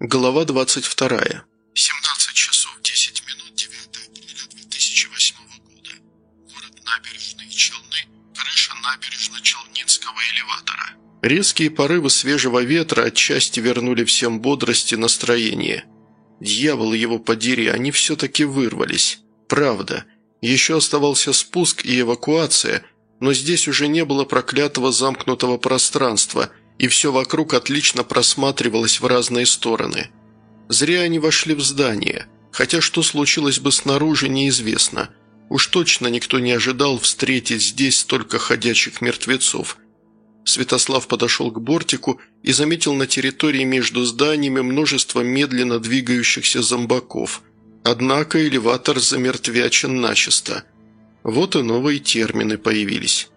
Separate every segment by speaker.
Speaker 1: Глава 22. 17 часов 10 минут 9 апреля 2008 года. Город Набережные Челны, крыша набережно-челнинского элеватора. Резкие порывы свежего ветра отчасти вернули всем бодрости и настроение. Дьявол его подери, они все-таки вырвались. Правда. Еще оставался спуск и эвакуация, но здесь уже не было проклятого замкнутого пространства – и все вокруг отлично просматривалось в разные стороны. Зря они вошли в здание, хотя что случилось бы снаружи, неизвестно. Уж точно никто не ожидал встретить здесь столько ходячих мертвецов. Святослав подошел к бортику и заметил на территории между зданиями множество медленно двигающихся зомбаков. Однако элеватор замертвячен начисто. Вот и новые термины появились.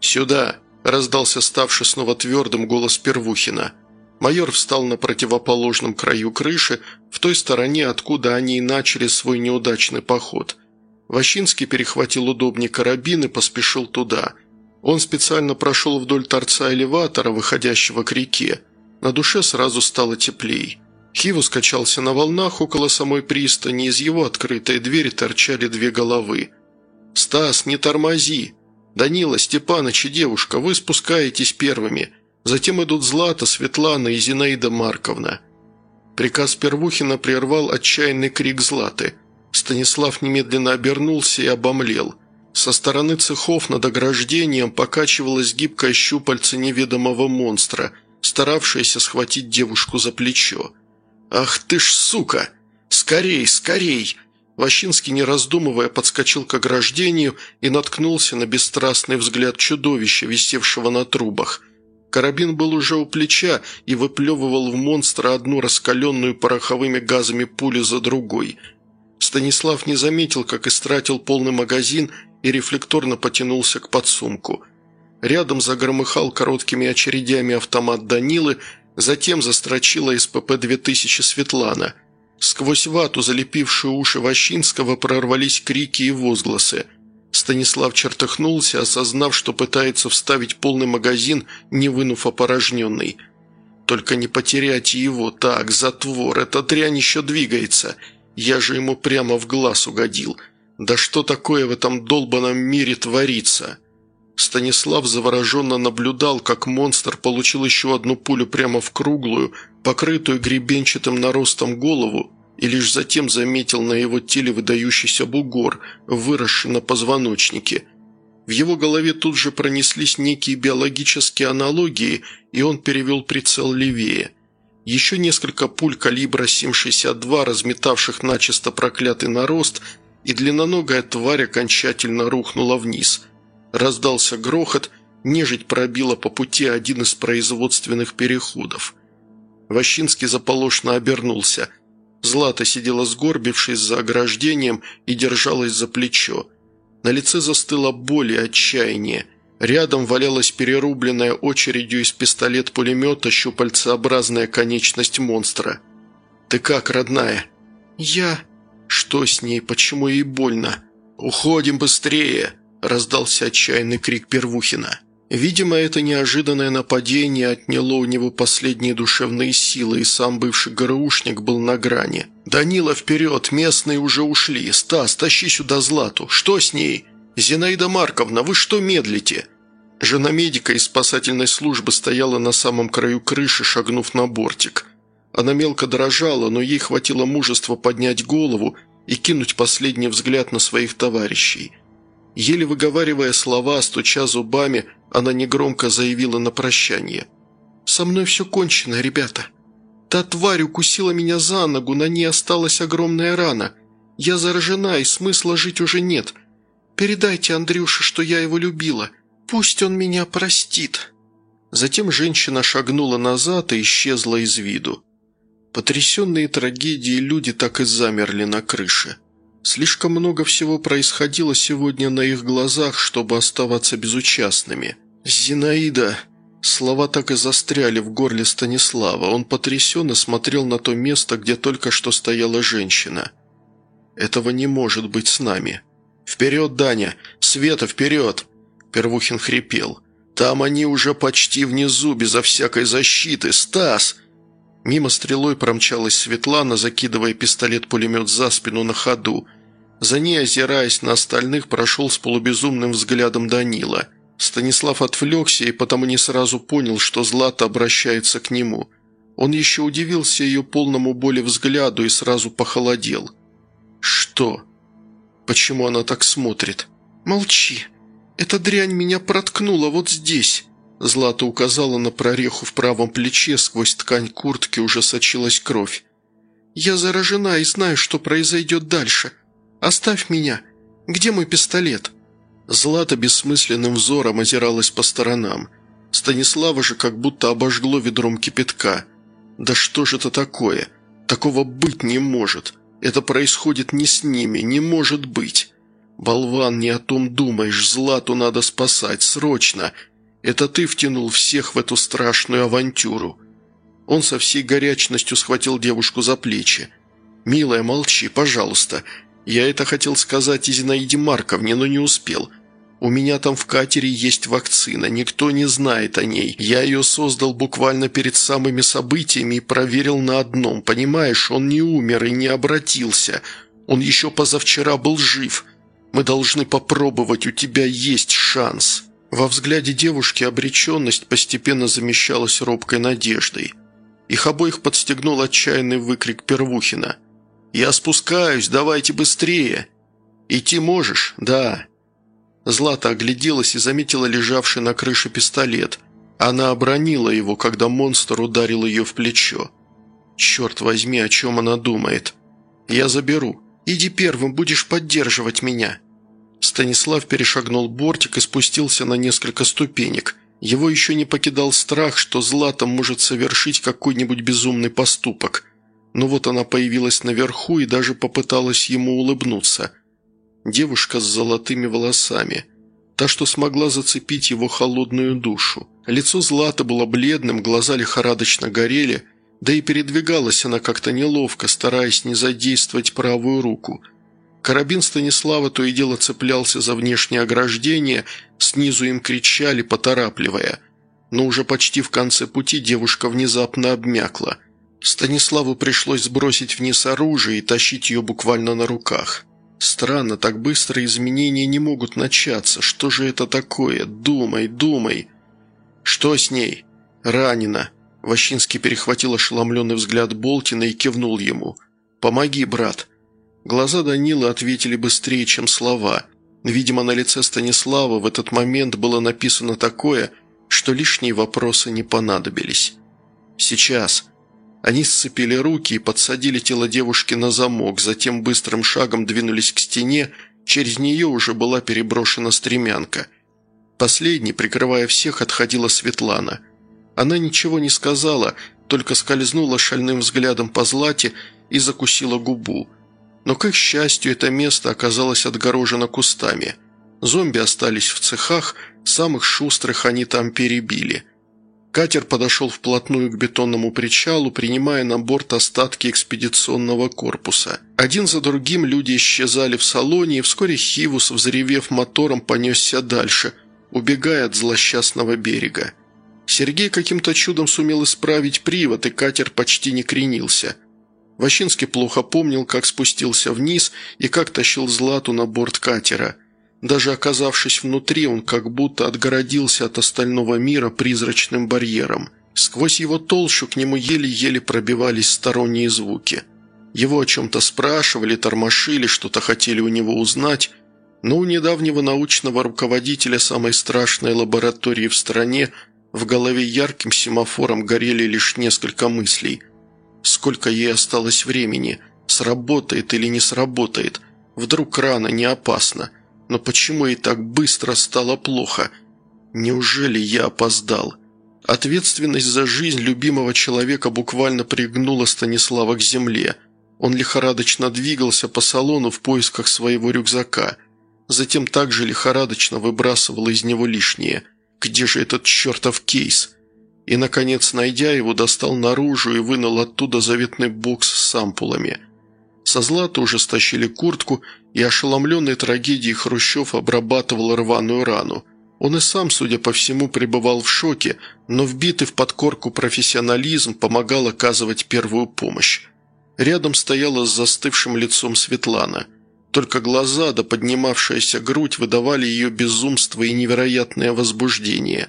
Speaker 1: «Сюда!» Раздался ставший снова твердым голос Первухина. Майор встал на противоположном краю крыши, в той стороне, откуда они и начали свой неудачный поход. Ващинский перехватил удобнее карабин и поспешил туда. Он специально прошел вдоль торца элеватора, выходящего к реке. На душе сразу стало теплей. Хиву скачался на волнах около самой пристани, из его открытой двери торчали две головы. «Стас, не тормози!» «Данила, Степаныч и девушка, вы спускаетесь первыми. Затем идут Злата, Светлана и Зинаида Марковна». Приказ Первухина прервал отчаянный крик Златы. Станислав немедленно обернулся и обомлел. Со стороны цехов над ограждением покачивалась гибкое щупальце неведомого монстра, старавшееся схватить девушку за плечо. «Ах ты ж сука! Скорей, скорей!» Ващинский, не раздумывая, подскочил к ограждению и наткнулся на бесстрастный взгляд чудовища, висевшего на трубах. Карабин был уже у плеча и выплевывал в монстра одну раскаленную пороховыми газами пулю за другой. Станислав не заметил, как истратил полный магазин и рефлекторно потянулся к подсумку. Рядом загромыхал короткими очередями автомат Данилы, затем застрочила СПП-2000 Светлана – Сквозь вату, залепившую уши Ващинского, прорвались крики и возгласы. Станислав чертыхнулся, осознав, что пытается вставить полный магазин, не вынув опорожненный. «Только не потерять его. Так, затвор, эта дрянь еще двигается. Я же ему прямо в глаз угодил. Да что такое в этом долбанном мире творится?» Станислав завороженно наблюдал, как монстр получил еще одну пулю прямо в круглую, покрытую гребенчатым наростом голову, и лишь затем заметил на его теле выдающийся бугор, выросший на позвоночнике. В его голове тут же пронеслись некие биологические аналогии, и он перевел прицел левее. Еще несколько пуль калибра 7,62, разметавших начисто проклятый нарост, и длинноногая тварь окончательно рухнула вниз – Раздался грохот, нежить пробила по пути один из производственных переходов. Ващинский заполошно обернулся. Злата сидела сгорбившись за ограждением и держалась за плечо. На лице застыла боль и отчаяние. Рядом валялась перерубленная очередью из пистолет-пулемета щупальцеобразная конечность монстра. «Ты как, родная?» «Я...» «Что с ней? Почему ей больно?» «Уходим быстрее!» – раздался отчаянный крик Первухина. Видимо, это неожиданное нападение отняло у него последние душевные силы, и сам бывший ГРУшник был на грани. «Данила, вперед! Местные уже ушли! Стас, тащи сюда Злату! Что с ней? Зинаида Марковна, вы что медлите?» Жена медика из спасательной службы стояла на самом краю крыши, шагнув на бортик. Она мелко дрожала, но ей хватило мужества поднять голову и кинуть последний взгляд на своих товарищей – Еле выговаривая слова, стуча зубами, она негромко заявила на прощание. «Со мной все кончено, ребята. Та тварь укусила меня за ногу, на ней осталась огромная рана. Я заражена, и смысла жить уже нет. Передайте Андрюше, что я его любила. Пусть он меня простит». Затем женщина шагнула назад и исчезла из виду. Потрясенные трагедией люди так и замерли на крыше. Слишком много всего происходило сегодня на их глазах, чтобы оставаться безучастными. «Зинаида!» Слова так и застряли в горле Станислава. Он потрясенно смотрел на то место, где только что стояла женщина. «Этого не может быть с нами!» «Вперед, Даня! Света, вперед!» Первухин хрипел. «Там они уже почти внизу, безо всякой защиты! Стас!» Мимо стрелой промчалась Светлана, закидывая пистолет-пулемет за спину на ходу. За ней, озираясь на остальных, прошел с полубезумным взглядом Данила. Станислав отвлекся и потому не сразу понял, что Злата обращается к нему. Он еще удивился ее полному боли взгляду и сразу похолодел. «Что? Почему она так смотрит?» «Молчи. Эта дрянь меня проткнула вот здесь». Злата указала на прореху в правом плече, сквозь ткань куртки уже сочилась кровь. «Я заражена и знаю, что произойдет дальше. Оставь меня. Где мой пистолет?» Злата бессмысленным взором озиралась по сторонам. Станислава же как будто обожгло ведром кипятка. «Да что же это такое? Такого быть не может. Это происходит не с ними, не может быть. Болван, не о том думаешь, Злату надо спасать, срочно. Это ты втянул всех в эту страшную авантюру». Он со всей горячностью схватил девушку за плечи. «Милая, молчи, пожалуйста. Я это хотел сказать и Зинаиде Марковне, но не успел. У меня там в катере есть вакцина, никто не знает о ней. Я ее создал буквально перед самыми событиями и проверил на одном. Понимаешь, он не умер и не обратился. Он еще позавчера был жив. Мы должны попробовать, у тебя есть шанс». Во взгляде девушки обреченность постепенно замещалась робкой надеждой. Их обоих подстегнул отчаянный выкрик Первухина. «Я спускаюсь, давайте быстрее!» «Идти можешь?» «Да». Злата огляделась и заметила лежавший на крыше пистолет. Она обронила его, когда монстр ударил ее в плечо. «Черт возьми, о чем она думает?» «Я заберу. Иди первым, будешь поддерживать меня». Станислав перешагнул бортик и спустился на несколько ступенек. Его еще не покидал страх, что Злата может совершить какой-нибудь безумный поступок. Но вот она появилась наверху и даже попыталась ему улыбнуться. Девушка с золотыми волосами. Та, что смогла зацепить его холодную душу. Лицо Злата было бледным, глаза лихорадочно горели, да и передвигалась она как-то неловко, стараясь не задействовать правую руку – Карабин Станислава то и дело цеплялся за внешнее ограждение, снизу им кричали, поторапливая. Но уже почти в конце пути девушка внезапно обмякла. Станиславу пришлось сбросить вниз оружие и тащить ее буквально на руках. Странно, так быстро изменения не могут начаться. Что же это такое? Думай, думай. Что с ней? Ранена. Ващинский перехватил ошеломленный взгляд Болтина и кивнул ему. «Помоги, брат». Глаза Данила ответили быстрее, чем слова. Видимо, на лице Станислава в этот момент было написано такое, что лишние вопросы не понадобились. «Сейчас». Они сцепили руки и подсадили тело девушки на замок, затем быстрым шагом двинулись к стене, через нее уже была переброшена стремянка. Последней, прикрывая всех, отходила Светлана. Она ничего не сказала, только скользнула шальным взглядом по злате и закусила губу. Но, к их счастью, это место оказалось отгорожено кустами. Зомби остались в цехах, самых шустрых они там перебили. Катер подошел вплотную к бетонному причалу, принимая на борт остатки экспедиционного корпуса. Один за другим люди исчезали в салоне, и вскоре Хивус, взревев мотором, понесся дальше, убегая от злосчастного берега. Сергей каким-то чудом сумел исправить привод, и катер почти не кренился – Ващинский плохо помнил, как спустился вниз и как тащил Злату на борт катера. Даже оказавшись внутри, он как будто отгородился от остального мира призрачным барьером. Сквозь его толщу к нему еле-еле пробивались сторонние звуки. Его о чем-то спрашивали, тормошили, что-то хотели у него узнать, но у недавнего научного руководителя самой страшной лаборатории в стране в голове ярким семафором горели лишь несколько мыслей – Сколько ей осталось времени? Сработает или не сработает? Вдруг рано, не опасно. Но почему ей так быстро стало плохо? Неужели я опоздал? Ответственность за жизнь любимого человека буквально пригнула Станислава к земле. Он лихорадочно двигался по салону в поисках своего рюкзака. Затем также лихорадочно выбрасывал из него лишнее. Где же этот чертов кейс? и, наконец, найдя его, достал наружу и вынул оттуда заветный бокс с ампулами. Со злата уже стащили куртку, и ошеломленный трагедией Хрущев обрабатывал рваную рану. Он и сам, судя по всему, пребывал в шоке, но вбитый в подкорку профессионализм помогал оказывать первую помощь. Рядом стояла с застывшим лицом Светлана. Только глаза да поднимавшаяся грудь выдавали ее безумство и невероятное возбуждение.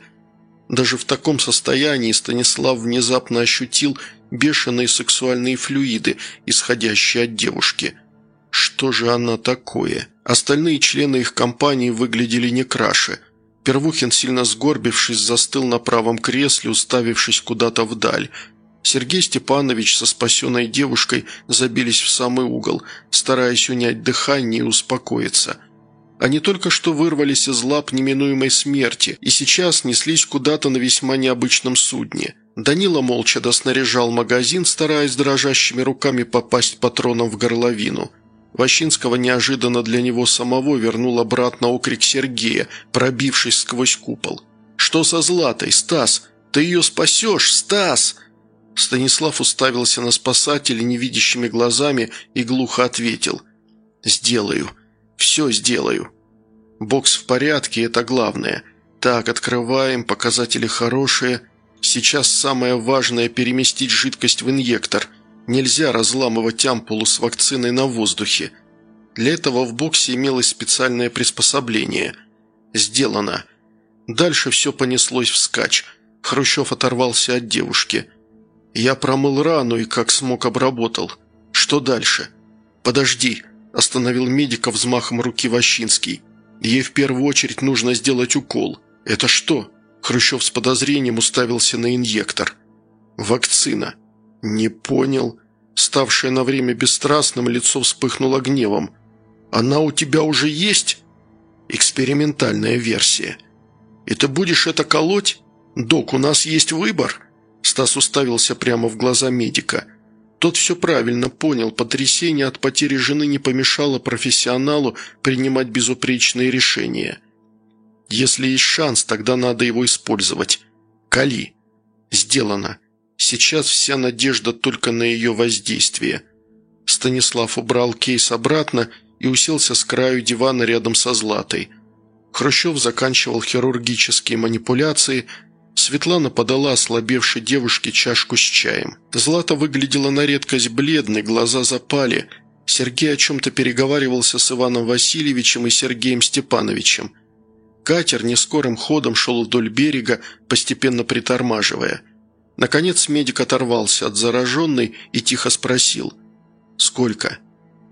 Speaker 1: Даже в таком состоянии Станислав внезапно ощутил бешеные сексуальные флюиды, исходящие от девушки. Что же она такое? Остальные члены их компании выглядели не краше – Первухин, сильно сгорбившись, застыл на правом кресле, уставившись куда-то вдаль. Сергей Степанович со спасенной девушкой забились в самый угол, стараясь унять дыхание и успокоиться. Они только что вырвались из лап неминуемой смерти и сейчас неслись куда-то на весьма необычном судне. Данила молча доснаряжал магазин, стараясь дрожащими руками попасть патроном в горловину – Ващинского неожиданно для него самого вернул обратно окрик Сергея, пробившись сквозь купол. «Что со Златой, Стас? Ты ее спасешь, Стас!» Станислав уставился на спасателя невидящими глазами и глухо ответил. «Сделаю. Все сделаю. Бокс в порядке, это главное. Так, открываем, показатели хорошие. Сейчас самое важное – переместить жидкость в инъектор. Нельзя разламывать ампулу с вакциной на воздухе. Для этого в боксе имелось специальное приспособление. Сделано. Дальше все понеслось вскачь. Хрущев оторвался от девушки. Я промыл рану и как смог обработал. Что дальше? «Подожди», – остановил медика взмахом руки Ващинский. «Ей в первую очередь нужно сделать укол». «Это что?» Хрущев с подозрением уставился на инъектор. «Вакцина». «Не понял». Ставшее на время бесстрастным, лицо вспыхнуло гневом. «Она у тебя уже есть?» «Экспериментальная версия». «И ты будешь это колоть? Док, у нас есть выбор?» Стас уставился прямо в глаза медика. Тот все правильно понял, потрясение от потери жены не помешало профессионалу принимать безупречные решения. «Если есть шанс, тогда надо его использовать. Кали». «Сделано». Сейчас вся надежда только на ее воздействие. Станислав убрал кейс обратно и уселся с краю дивана рядом со Златой. Хрущев заканчивал хирургические манипуляции, Светлана подала ослабевшей девушке чашку с чаем. Злата выглядела на редкость бледной, глаза запали. Сергей о чем-то переговаривался с Иваном Васильевичем и Сергеем Степановичем. Катер нескорым ходом шел вдоль берега, постепенно притормаживая – Наконец медик оторвался от зараженной и тихо спросил. «Сколько?»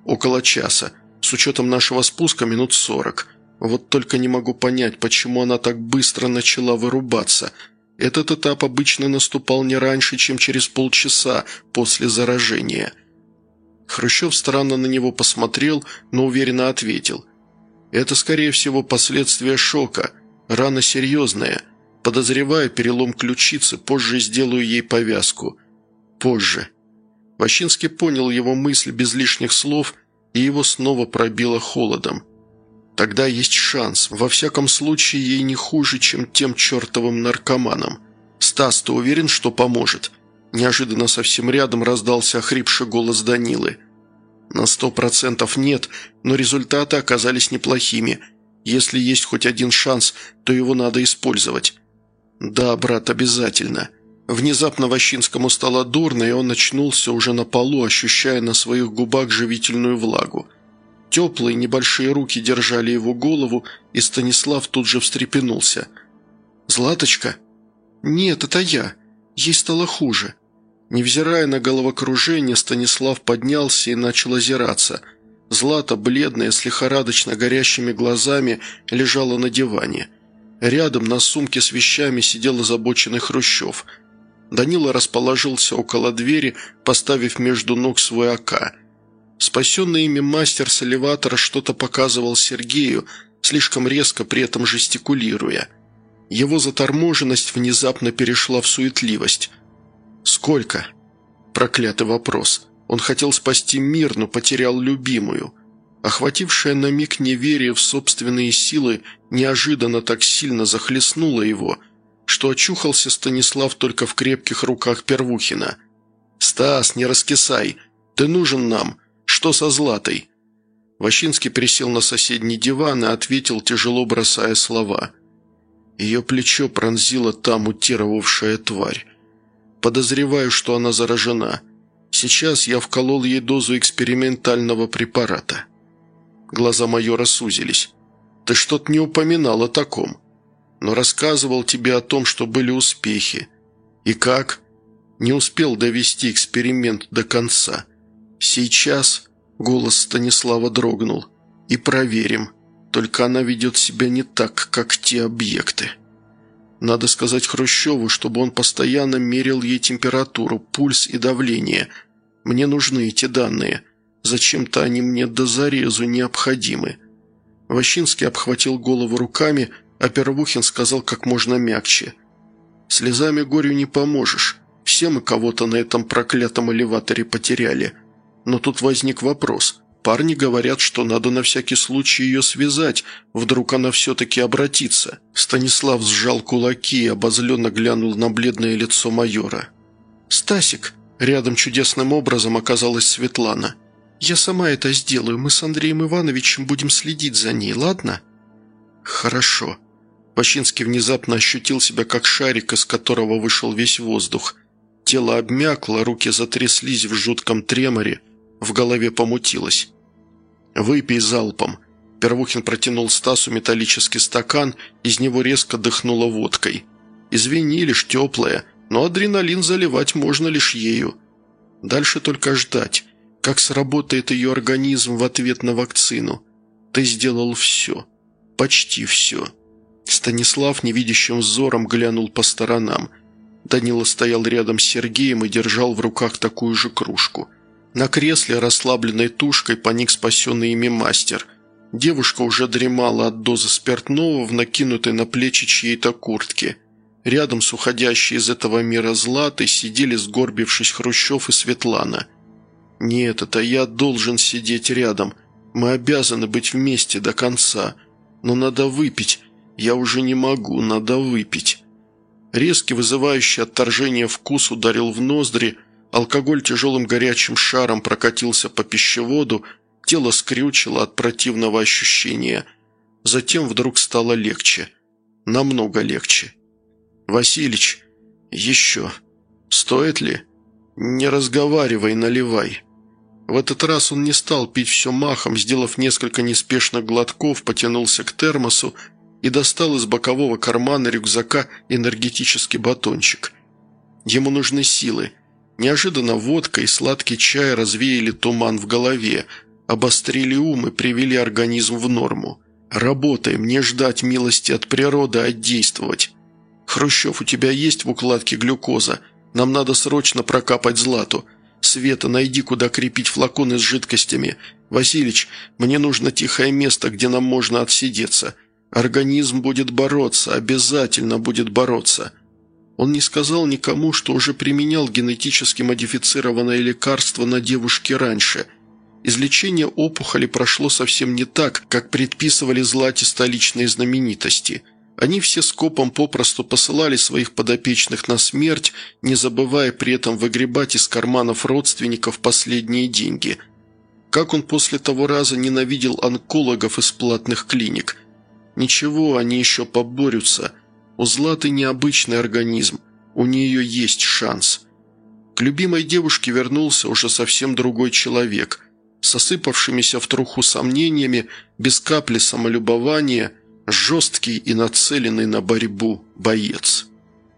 Speaker 1: «Около часа. С учетом нашего спуска минут сорок. Вот только не могу понять, почему она так быстро начала вырубаться. Этот этап обычно наступал не раньше, чем через полчаса после заражения». Хрущев странно на него посмотрел, но уверенно ответил. «Это, скорее всего, последствия шока. Рана серьезная». Подозреваю перелом ключицы, позже сделаю ей повязку. Позже. Ващинский понял его мысль без лишних слов, и его снова пробило холодом. Тогда есть шанс. Во всяком случае, ей не хуже, чем тем чертовым наркоманам. «Стас, ты уверен, что поможет?» Неожиданно совсем рядом раздался охрипший голос Данилы. «На сто процентов нет, но результаты оказались неплохими. Если есть хоть один шанс, то его надо использовать. «Да, брат, обязательно». Внезапно Ващинскому стало дурно, и он очнулся уже на полу, ощущая на своих губах живительную влагу. Теплые небольшие руки держали его голову, и Станислав тут же встрепенулся. «Златочка?» «Нет, это я. Ей стало хуже». Невзирая на головокружение, Станислав поднялся и начал озираться. Злата, бледная, с лихорадочно горящими глазами, лежала на диване. Рядом на сумке с вещами сидел озабоченный Хрущев. Данила расположился около двери, поставив между ног свой АК. Спасенный ими мастер с элеватора что-то показывал Сергею, слишком резко при этом жестикулируя. Его заторможенность внезапно перешла в суетливость. «Сколько?» Проклятый вопрос. Он хотел спасти мир, но потерял любимую – Охватившее на миг неверие в собственные силы неожиданно так сильно захлестнуло его, что очухался Станислав только в крепких руках Первухина. «Стас, не раскисай! Ты нужен нам! Что со Златой?» Ващинский присел на соседний диван и ответил, тяжело бросая слова. Ее плечо пронзила та мутировавшая тварь. Подозреваю, что она заражена. Сейчас я вколол ей дозу экспериментального препарата. Глаза майора сузились. «Ты что-то не упоминал о таком, но рассказывал тебе о том, что были успехи. И как?» Не успел довести эксперимент до конца. Сейчас голос Станислава дрогнул. «И проверим. Только она ведет себя не так, как те объекты». Надо сказать Хрущеву, чтобы он постоянно мерил ей температуру, пульс и давление. Мне нужны эти данные. Зачем-то они мне до зарезу необходимы». Ващинский обхватил голову руками, а Первухин сказал как можно мягче. «Слезами горю не поможешь. Все мы кого-то на этом проклятом элеваторе потеряли. Но тут возник вопрос. Парни говорят, что надо на всякий случай ее связать, вдруг она все-таки обратится. Станислав сжал кулаки и обозленно глянул на бледное лицо майора. «Стасик!» Рядом чудесным образом оказалась Светлана. «Я сама это сделаю. Мы с Андреем Ивановичем будем следить за ней, ладно?» «Хорошо». Пащинский внезапно ощутил себя как шарик, из которого вышел весь воздух. Тело обмякло, руки затряслись в жутком треморе, в голове помутилось. «Выпей залпом». Первухин протянул Стасу металлический стакан, из него резко дыхнуло водкой. «Извини, лишь теплая, но адреналин заливать можно лишь ею. Дальше только ждать, как сработает ее организм в ответ на вакцину. Ты сделал все. Почти все». Станислав невидящим взором глянул по сторонам – Данила стоял рядом с Сергеем и держал в руках такую же кружку. На кресле расслабленной тушкой поник спасенный ими мастер. Девушка уже дремала от дозы спиртного в накинутой на плечи чьей-то куртке. Рядом с уходящей из этого мира Златой сидели, сгорбившись Хрущев и Светлана. «Нет, это я должен сидеть рядом. Мы обязаны быть вместе до конца. Но надо выпить. Я уже не могу, надо выпить». Резкий, вызывающий отторжение вкус ударил в ноздри, алкоголь тяжелым горячим шаром прокатился по пищеводу, тело скрючило от противного ощущения. Затем вдруг стало легче. Намного легче. «Василич, еще. Стоит ли? Не разговаривай, наливай». В этот раз он не стал пить все махом, сделав несколько неспешных глотков, потянулся к термосу и достал из бокового кармана рюкзака энергетический батончик. Ему нужны силы. Неожиданно водка и сладкий чай развеяли туман в голове, обострили ум и привели организм в норму. «Работаем, не ждать милости от природы, а действовать. Хрущев, у тебя есть в укладке глюкоза? Нам надо срочно прокапать злату. Света, найди, куда крепить флаконы с жидкостями. Василич, мне нужно тихое место, где нам можно отсидеться. Организм будет бороться, обязательно будет бороться. Он не сказал никому, что уже применял генетически модифицированное лекарство на девушке раньше. Излечение опухоли прошло совсем не так, как предписывали злате столичные знаменитости. Они все скопом попросту посылали своих подопечных на смерть, не забывая при этом выгребать из карманов родственников последние деньги. Как он после того раза ненавидел онкологов из платных клиник – Ничего, они еще поборются. У Златы необычный организм, у нее есть шанс. К любимой девушке вернулся уже совсем другой человек, с осыпавшимися в труху сомнениями, без капли самолюбования, жесткий и нацеленный на борьбу боец».